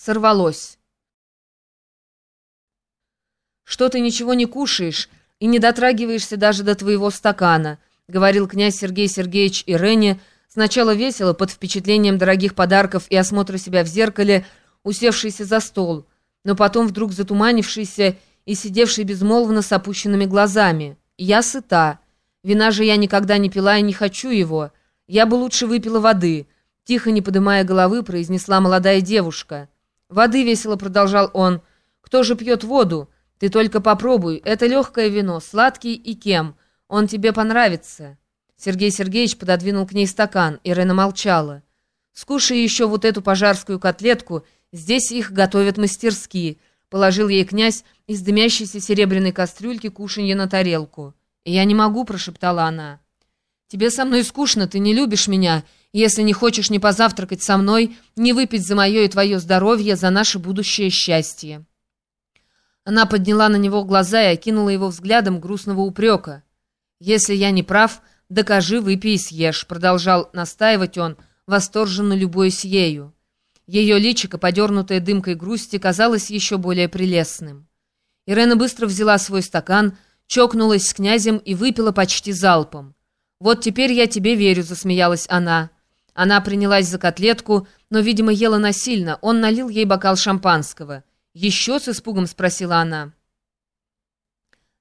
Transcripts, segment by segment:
сорвалось. «Что ты ничего не кушаешь и не дотрагиваешься даже до твоего стакана», говорил князь Сергей Сергеевич Ирене, сначала весело, под впечатлением дорогих подарков и осмотра себя в зеркале, усевшийся за стол, но потом вдруг затуманившийся и сидевший безмолвно с опущенными глазами. «Я сыта. Вина же я никогда не пила и не хочу его. Я бы лучше выпила воды», — тихо, не поднимая головы, произнесла молодая девушка. «Воды весело», — продолжал он. «Кто же пьет воду? Ты только попробуй. Это легкое вино, сладкий и кем. Он тебе понравится». Сергей Сергеевич пододвинул к ней стакан. Ирена молчала. «Скушай еще вот эту пожарскую котлетку. Здесь их готовят мастерские», — положил ей князь из дымящейся серебряной кастрюльки кушанье на тарелку. «Я не могу», — прошептала она. «Тебе со мной скучно, ты не любишь меня, если не хочешь не позавтракать со мной, не выпить за мое и твое здоровье, за наше будущее счастье». Она подняла на него глаза и окинула его взглядом грустного упрека. «Если я не прав, докажи, выпей и съешь», — продолжал настаивать он, восторженно любуясь ею. Ее личико, подернутое дымкой грусти, казалось еще более прелестным. Ирена быстро взяла свой стакан, — чокнулась с князем и выпила почти залпом. «Вот теперь я тебе верю», — засмеялась она. Она принялась за котлетку, но, видимо, ела насильно. Он налил ей бокал шампанского. «Еще?» — с испугом спросила она.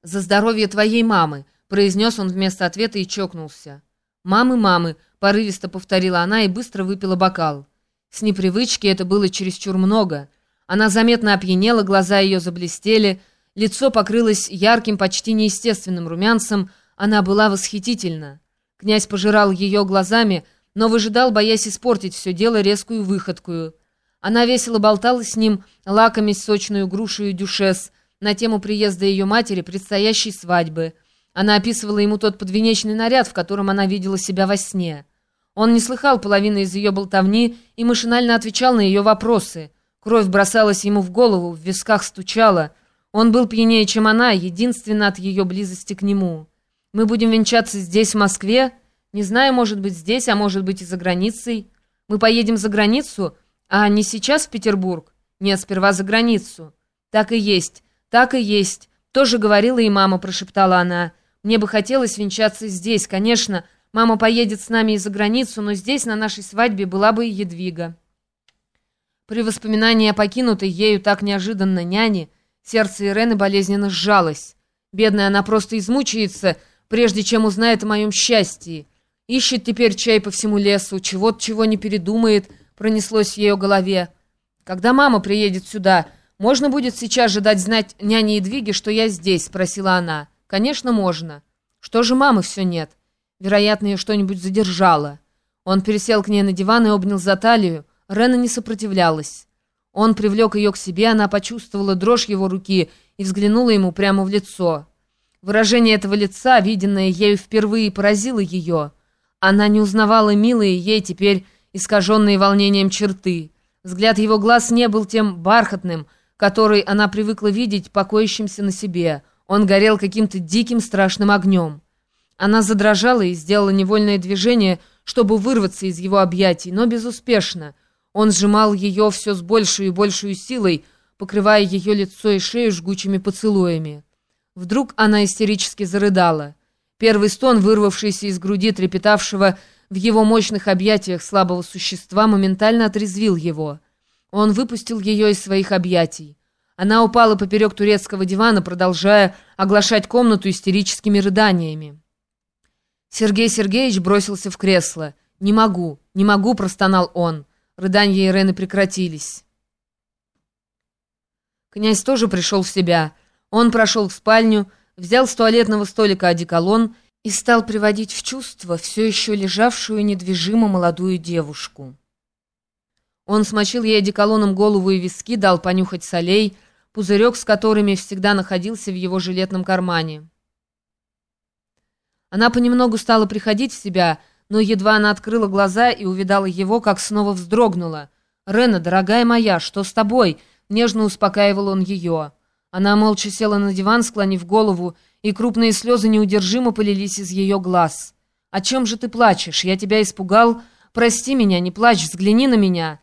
«За здоровье твоей мамы», — произнес он вместо ответа и чокнулся. «Мамы, мамы», — порывисто повторила она и быстро выпила бокал. С непривычки это было чересчур много. Она заметно опьянела, глаза ее заблестели, Лицо покрылось ярким, почти неестественным румянцем. Она была восхитительна. Князь пожирал ее глазами, но выжидал, боясь испортить все дело резкую выходкую. Она весело болтала с ним, лакомясь сочную грушу и дюшес, на тему приезда ее матери, предстоящей свадьбы. Она описывала ему тот подвенечный наряд, в котором она видела себя во сне. Он не слыхал половины из ее болтовни и машинально отвечал на ее вопросы. Кровь бросалась ему в голову, в висках стучала — он был пьянее, чем она, единственно от ее близости к нему. Мы будем венчаться здесь, в Москве? Не знаю, может быть, здесь, а может быть и за границей. Мы поедем за границу, а не сейчас в Петербург? Нет, сперва за границу. Так и есть, так и есть. Тоже говорила и мама, прошептала она. Мне бы хотелось венчаться здесь, конечно. Мама поедет с нами и за границу, но здесь на нашей свадьбе была бы и Едвига. При воспоминании о покинутой ею так неожиданно няне, Сердце Ирены болезненно сжалось. Бедная она просто измучается, прежде чем узнает о моем счастье. Ищет теперь чай по всему лесу, чего-то чего не передумает, пронеслось в ее голове. Когда мама приедет сюда, можно будет сейчас же дать знать няне Едвиге, что я здесь, спросила она. Конечно, можно. Что же мамы все нет? Вероятно, ее что-нибудь задержало. Он пересел к ней на диван и обнял за талию. Рена не сопротивлялась. Он привлек ее к себе, она почувствовала дрожь его руки и взглянула ему прямо в лицо. Выражение этого лица, виденное ею впервые, поразило ее. Она не узнавала милые ей теперь искаженные волнением черты. Взгляд его глаз не был тем бархатным, который она привыкла видеть покоящимся на себе. Он горел каким-то диким страшным огнем. Она задрожала и сделала невольное движение, чтобы вырваться из его объятий, но безуспешно — он сжимал ее все с большей и большей силой, покрывая ее лицо и шею жгучими поцелуями. Вдруг она истерически зарыдала. Первый стон, вырвавшийся из груди трепетавшего в его мощных объятиях слабого существа, моментально отрезвил его. Он выпустил ее из своих объятий. Она упала поперек турецкого дивана, продолжая оглашать комнату истерическими рыданиями. Сергей Сергеевич бросился в кресло. «Не могу, не могу», — простонал он. Рыдания Ирены прекратились. Князь тоже пришел в себя. Он прошел в спальню, взял с туалетного столика одеколон и стал приводить в чувство все еще лежавшую недвижимо молодую девушку. Он смочил ей одеколоном голову и виски, дал понюхать солей, пузырек с которыми всегда находился в его жилетном кармане. Она понемногу стала приходить в себя, но едва она открыла глаза и увидала его, как снова вздрогнула. «Рена, дорогая моя, что с тобой?» — нежно успокаивал он ее. Она молча села на диван, склонив голову, и крупные слезы неудержимо полились из ее глаз. «О чем же ты плачешь? Я тебя испугал? Прости меня, не плачь, взгляни на меня!»